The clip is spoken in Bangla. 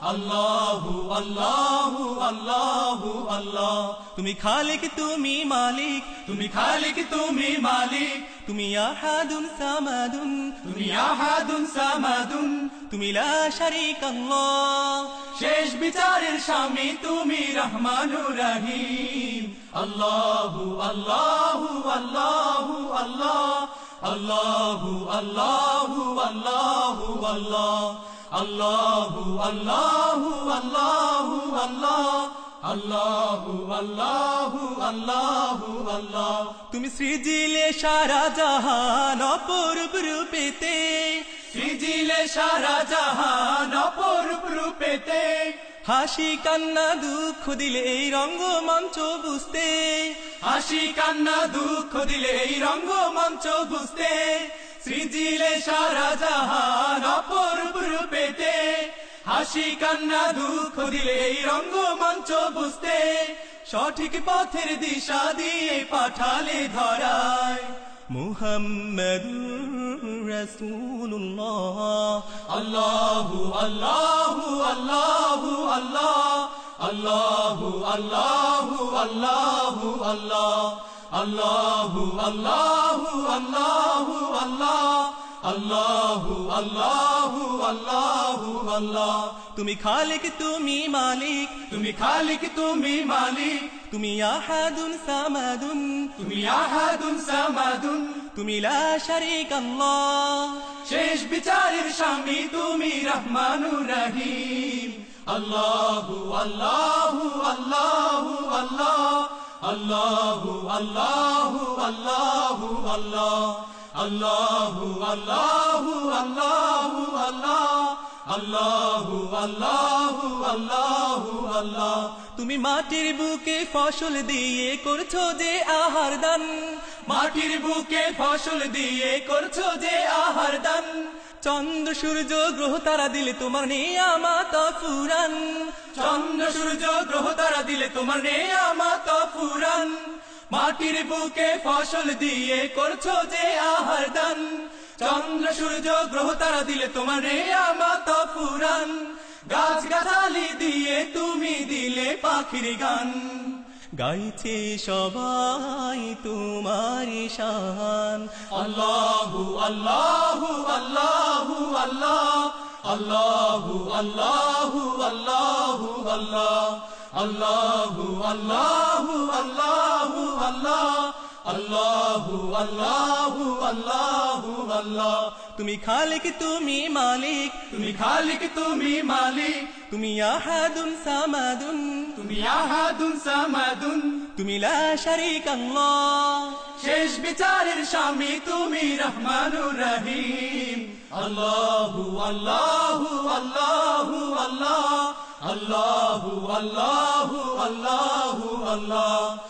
আল্লাহু আল্লাহু আল্লাহু, আল্লাহ। তুমি খালিক, তুমি মালিক। তুমি খালিক, তুমি মালিক। তুমি আহাদুন সামাদুন। তুমি আহাদুন সামাদুন। তুমি লা শারীক আল্লাহ। শেষ বিচারের স্বামী তুমি রহমানুর রহিম। আল্লাহু আল্লাহু আল্লাহু, আল্লাহ। আল্লাহু আল্লাহু আল্লাহু, আল্লাহ। তুমি সৃজিলে সারা জাহান অপরূপ রূপেতে। সৃজিলে সারা জাহান অপরূপ রূপেতে। হাসি, কান্না, দুঃখ দিলে এই রঙ্গমঞ্চ বুঝতে। হাসি, কান্না, দুঃখ দিলে এই রঙ্গমঞ্চ বুঝতে। সৃজিলে সারা জাহান অপরূপ রূপেতে হাসি, কান্না, দুঃখ দিলে এই রঙ্গমঞ্চ বুঝতে। সঠিক পথের দিশা দিয়ে পাঠালে ধরায়। মুহাম্মদুর রাসূলুল্লাহ। আল্লাহু আল্লাহু আল্লাহু, আল্লাহ। আল্লাহু আল্লাহু আল্লাহু, আল্লাহ। আল্লাহু আল্লাহু আল্লাহু। আল্লাহ, আল্লাহু আল্লাহু আল্লাহু, আল্লাহ। তুমি খালিক, তুমি মালিক। তুমি খালিক, তুমি মালিক। তুমি আহাদুন সামাদুন। তুমি আহাদুন সামাদুন। তুমি লা শারীক আল্লাহ। শেষ বিচারের স্বামী তুমি রহমানুর রহিম। আল্লাহু আল্লাহু আল্লাহু, আল্লাহ। আল্লাহু আল্লাহু আল্লাহু, আল্লাহ। তুমি মাটির বুকে ফসল দিয়ে করছ যে আহার দান। মাটির বুকে ফসল দিয়ে করছ যে আহার দান। চন্দ্র, সূর্য, গ্রহ, তারা দিলে তোমার নিয়ামাত ফুরান চন্দ্র, সূর্য, গ্রহ, তারা দিলে তোমার নিয়ামাত ফুরান মাটির বুকে ফসল দিয়ে করছ যে আহার দান। চন্দ্র, সূর্য, গ্রহ, তারা দিলে তোমার নিয়ামাত ফুরান। গাছ গাছালি দিয়ে তুমি দিলে পাখির গান। গাইছে সবাই তোমার শান। আল্লাহু আল্লাহু আল্লাহু, আল্লাহ। আল্লাহু আল্লাহু আল্লাহু, আল্লাহ। আল্লাহু আল্লাহু আল্লাহু। আল্লাহ আল্লাহু আল্লাহু আল্লাহু আল্লাহ। তুমি খালিক তুমি মালিক। তুমি খালিক তুমি মালিক। তুমি আহাদুন সামাদুন। তুমি আহাদুন সামাদুন। তুমি লা শারীক আল্লাহ। শেষ বিচারের স্বামী তুমি রহমানুর রহিম। আল্লাহু আল্লাহু আল্লাহু আল্লাহ। আল্লাহু আল্লাহু আল্লাহু আল্লাহ।